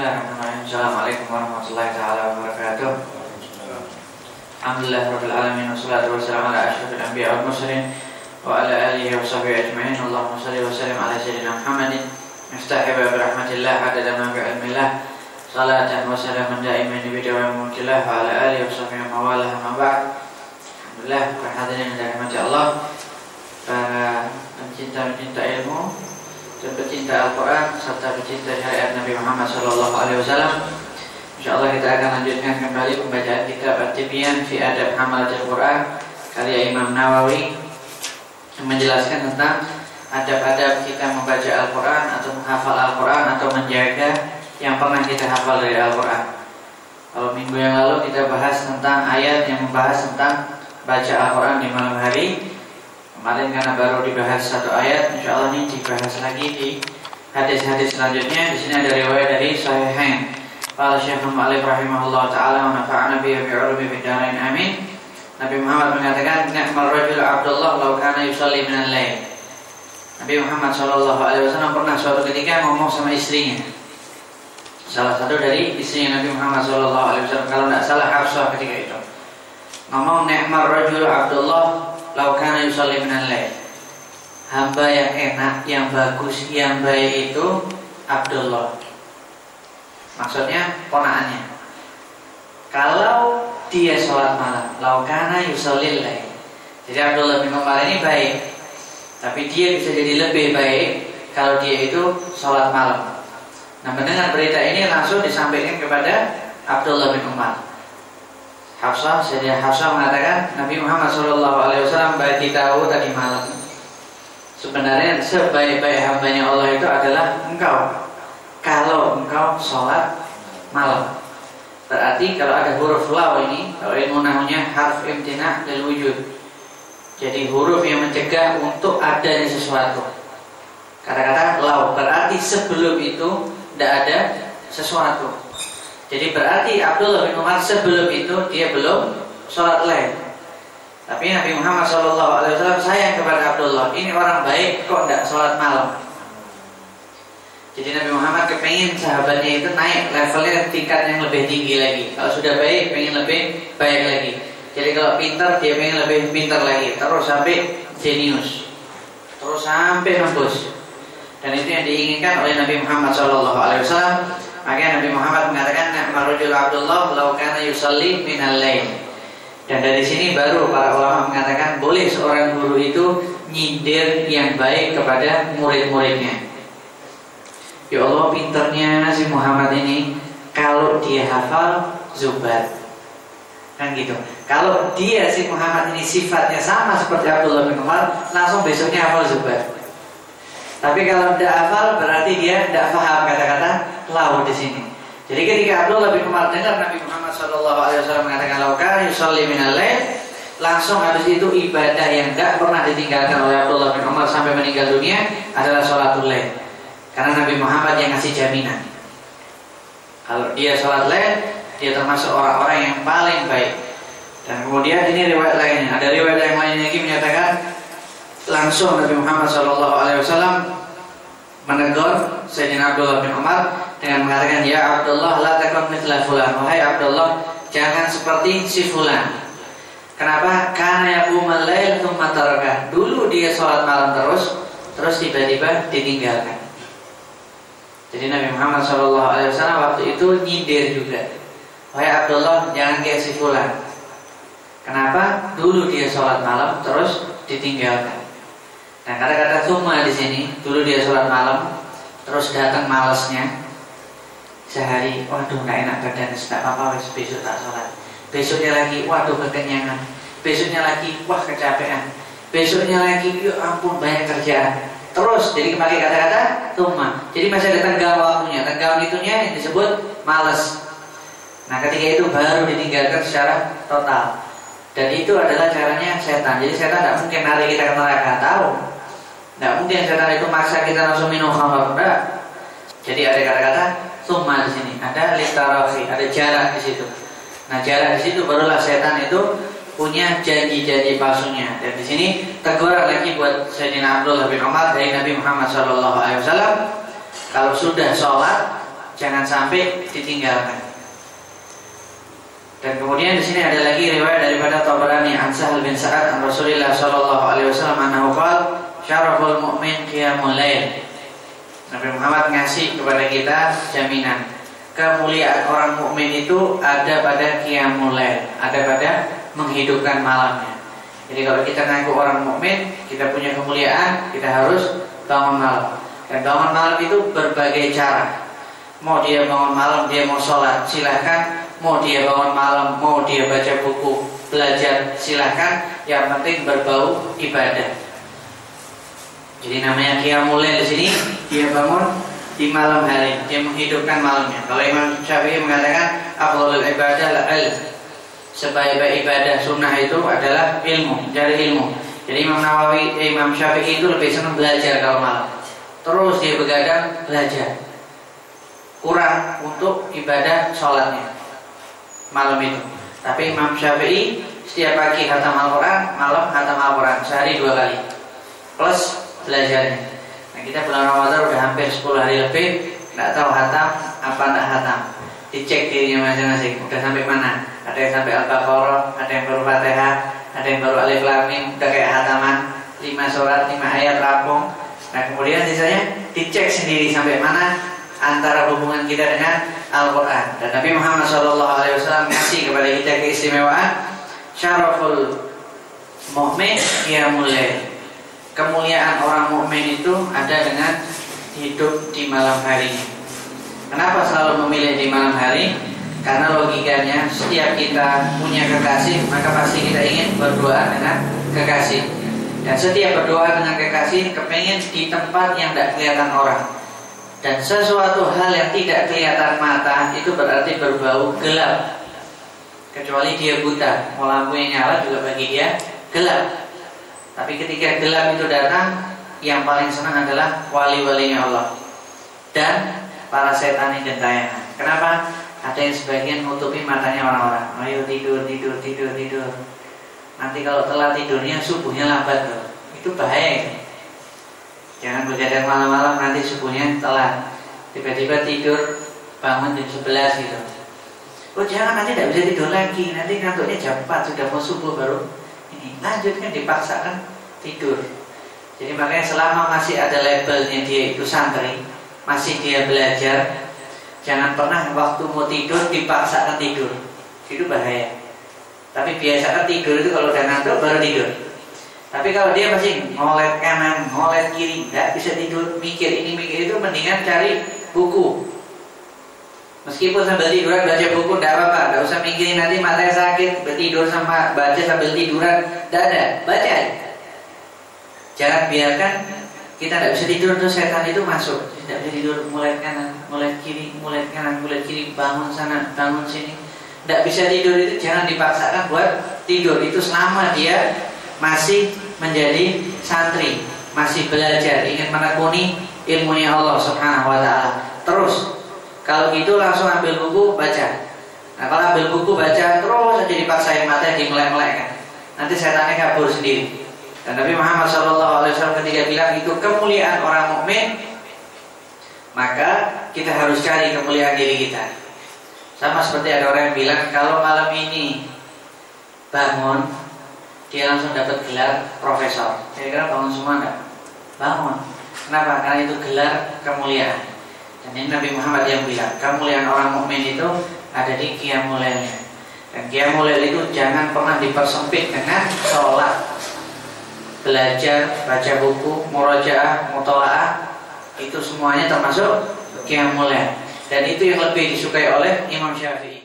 Bismillahirrahmanirrahim. Assalamualaikum warahmatullahi taala wabarakatuh. Alhamdulillah rabbil alamin wassalatu wassalamu ala asyrafil anbiya wal mursalin wa ala alihi wa sahbihi ajma'in. Allahumma shalli wa sallim ala sayyidina Muhammadin miftahi bab rahmatillah adada ma bi ilmillah. Salatan wa salaman daiman bi dawam mulkillah wa ala alihi wa sahbihi wa mawalah ma ba'd. Alhamdulillah para hadirin rahmati Allah para pencinta-pencinta ilmu dan pecinta Al-Quran serta pecinta syariat Nabi Muhammad Sallallahu Alaihi Wasallam. Insya Allah kita akan lanjutkan kembali pembacaan kitab At-Tibyan fi Adab Hamalat Al-Quran karya Imam Nawawi yang menjelaskan tentang adab-adab kita membaca Al-Quran atau menghafal Al-Quran atau menjaga yang pernah kita hafal dari Al-Quran. Kalau minggu yang lalu kita bahas tentang ayat yang membahas tentang baca Al-Quran di malam hari Kemarin karena baru dibahas satu ayat, insya Allah ini dibahas lagi di hadis-hadis selanjutnya. Di sini ada riwayat dari Sahihain. Qala Syekh Muhammad rahimahullah taala wa nafa'ana bi bi'ulumi fid darain amin. Nabi Muhammad mengatakan, "Ni'mal rajul Abdullah law kana yusalli min al-lail." Nabi Muhammad sallallahu alaihi wasallam pernah suatu ketika ngomong sama istrinya. Salah satu dari istrinya Nabi Muhammad sallallahu alaihi wasallam kalau tidak salah Hafsah ketika itu. Ngomong ni'mal rajul Abdullah laukana yusalli minal. Hamba yang enak, yang bagus, yang baik itu Abdullah. Maksudnya ponaannya. Kalau dia sholat malam, laukana yusallil lail. Jadi Abdullah bin Umar ini baik, tapi dia bisa jadi lebih baik kalau dia itu sholat malam. Nah mendengar berita ini langsung disampaikan kepada Abdullah bin Umar. Hafsah, Sayyidah Hafsah mengatakan Nabi Muhammad SAW bagi tahu tadi malam. Sebenarnya sebaik-baik hambanya Allah itu adalah engkau. Kalau engkau sholat malam. Berarti kalau ada huruf law ini Kalau ilmu nahunya harf imtina dan wujud. Jadi huruf yang mencegah untuk adanya sesuatu. Kata-kata law Berarti sebelum itu Tidak ada sesuatu jadi berarti Abdullah bin Umar sebelum itu dia belum sholat lain. Tapi Nabi Muhammad SAW sayang kepada Abdullah. Ini orang baik kok tidak sholat malam. Jadi Nabi Muhammad kepengen sahabatnya itu naik levelnya tingkat yang lebih tinggi lagi. Kalau sudah baik, pengen lebih baik lagi. Jadi kalau pintar, dia pengen lebih pintar lagi. Terus sampai jenius. Terus sampai nembus. Dan itu yang diinginkan oleh Nabi Muhammad SAW. Maka Nabi Muhammad mengatakan Na'marujul Abdullah Lau kana yusalli minal lain Dan dari sini baru para ulama mengatakan Boleh seorang guru itu Nyindir yang baik kepada murid-muridnya. Ya Allah pinternya si Muhammad ini Kalau dia hafal Zubat. Kan gitu. Kalau dia si Muhammad ini sifatnya sama seperti Abdullah bin Umar Langsung besoknya hafal Zubat. Tapi kalau tidak hafal berarti dia tidak paham kata-kata lau di sini. Jadi ketika Abdullah bin Umar dengar Nabi Muhammad SAW mengatakan laukan yusalli minal langsung habis itu ibadah yang tidak pernah ditinggalkan oleh Abdullah bin Umar sampai meninggal dunia adalah sholatul lail. Karena Nabi Muhammad yang ngasih jaminan. Kalau dia sholat lail, dia termasuk orang-orang yang paling baik. Dan kemudian ini riwayat lainnya. Ada riwayat yang lain lagi menyatakan langsung Nabi Muhammad SAW menegur Sayyidina Abdullah bin Umar dengan mengatakan ya Abdullah la takun mithla fulan. Wahai Abdullah jangan seperti si fulan. Kenapa? Karena yaqumal lail tsumma dulu dia sholat malam terus terus tiba-tiba ditinggalkan. Jadi Nabi Muhammad SAW waktu itu nyindir juga. Wahai Abdullah jangan kayak si fulan. Kenapa? Dulu dia sholat malam terus ditinggalkan. Nah kata-kata summa di sini dulu dia sholat malam, terus datang malesnya sehari, waduh nggak enak badan, tidak apa-apa, besok tak sholat. Besoknya lagi, waduh kekenyangan. Besoknya lagi, wah kecapean. Besoknya lagi, yuk ampun banyak kerjaan. Terus, jadi kembali kata-kata summa. Jadi masih ada tenggang waktunya. Tenggang itunya yang disebut males. Nah ketika itu baru ditinggalkan secara total. Dan itu adalah caranya setan. Jadi setan tidak mungkin narik kita ke neraka. Tahu Nah mungkin setan itu maksa kita langsung minum khamar. Jadi ada kata-kata summa di sini. Ada litarafi, ada jarak di situ. Nah jarak di situ barulah setan itu punya janji-janji palsunya. Dan di sini teguran lagi buat Sayyidina Abdullah bin Umar dari Nabi Muhammad SAW. Kalau sudah sholat, jangan sampai ditinggalkan. Dan kemudian di sini ada lagi riwayat daripada Tabarani an Sahal bin Sa'ad an Rasulullah sallallahu alaihi wasallam annahu qala syaraful mu'min qiyamul lail. Nabi Muhammad ngasih kepada kita jaminan kemuliaan orang mukmin itu ada pada qiyamul lail, ada pada menghidupkan malamnya. Jadi kalau kita ngaku orang mukmin, kita punya kemuliaan, kita harus bangun malam. Dan bangun malam itu berbagai cara. Mau dia bangun malam, dia mau sholat, silahkan Mau dia bangun malam, mau dia baca buku, belajar, silahkan. Yang penting berbau ibadah. Jadi namanya mulai di sini dia bangun di malam hari, dia menghidupkan malamnya. Kalau Imam Syafi'i mengatakan afdhalul ibadah ilm. Sebaik-baik ibadah sunnah itu adalah ilmu, cari ilmu. Jadi Imam Nawawi, eh, Imam Syafi'i itu lebih senang belajar kalau malam. Terus dia begadang belajar. Kurang untuk ibadah sholatnya malam itu. Tapi Imam Syafi'i setiap pagi khatam Al-Quran, malam khatam Al-Quran sehari dua kali. Plus belajarnya. Nah kita bulan Ramadan udah hampir 10 hari lebih, nggak tahu hatam apa nggak hatam. Dicek dirinya masing-masing, udah sampai mana? Ada yang sampai Al-Baqarah, ada yang baru Fatihah, ada yang baru Alif Lam Mim, udah kayak hataman, lima surat, lima ayat rampung. Nah kemudian sisanya dicek sendiri sampai mana antara hubungan kita dengan Al-Quran. Dan Nabi Muhammad SAW ngasih kepada kita keistimewaan syaraful mu'min mulia. Kemuliaan orang mukmin itu ada dengan hidup di malam hari. Kenapa selalu memilih di malam hari? Karena logikanya setiap kita punya kekasih maka pasti kita ingin berdoa dengan kekasih. Dan setiap berdoa dengan kekasih kepengen di tempat yang tidak kelihatan orang. Dan sesuatu hal yang tidak kelihatan mata itu berarti berbau gelap. Kecuali dia buta, mau lampu yang nyala juga bagi dia gelap. Tapi ketika gelap itu datang, yang paling senang adalah wali-walinya Allah dan para setan yang gentayangan. Kenapa? Ada yang sebagian menutupi matanya orang-orang. Ayo tidur, tidur, tidur, tidur. Nanti kalau telat tidurnya subuhnya lambat tuh. Itu bahaya. Jangan begadang malam-malam nanti subuhnya telat. Tiba-tiba tidur bangun jam 11 gitu. Oh jangan nanti tidak bisa tidur lagi. Nanti ngantuknya jam 4 sudah mau subuh baru ini. Lanjutkan dipaksakan tidur. Jadi makanya selama masih ada labelnya dia itu santri, masih dia belajar, jangan pernah waktu mau tidur dipaksakan tidur. Itu bahaya. Tapi biasakan tidur itu kalau udah ngantuk baru tidur. Tapi kalau dia masih ngolet kanan, ngolet kiri, nggak bisa tidur, mikir ini mikir itu, mendingan cari buku. Meskipun sambil tiduran baca buku tidak apa-apa, nggak usah mikirin nanti matanya sakit, bertidur sama baca sambil tiduran, tidak ada, baca. Jangan biarkan kita tidak bisa tidur tuh setan itu masuk, tidak bisa tidur mulai kanan, mulai kiri, mulai kanan, mulai kiri, bangun sana, bangun sini. Tidak bisa tidur itu jangan dipaksakan buat tidur itu selama dia masih menjadi santri, masih belajar, ingin menekuni ilmunya Allah Subhanahu wa taala. Terus kalau gitu langsung ambil buku baca. Nah, kalau ambil buku baca terus aja dipaksain mata dimelek-melek kan. Nanti setannya kabur sendiri. Dan Nabi Muhammad SAW ketika bilang itu kemuliaan orang mukmin, maka kita harus cari kemuliaan diri kita. Sama seperti ada orang yang bilang kalau malam ini bangun dia langsung dapat gelar profesor. Kira-kira bangun semua enggak? Bangun. Kenapa? Karena itu gelar kemuliaan. Ini Nabi Muhammad yang bilang, kemuliaan orang mukmin itu ada di kiamulailnya. Dan kiamulail itu jangan pernah dipersempit dengan sholat, belajar, baca buku, murajaah, mutolaah, itu semuanya termasuk kiamulail. Dan itu yang lebih disukai oleh Imam Syafi'i.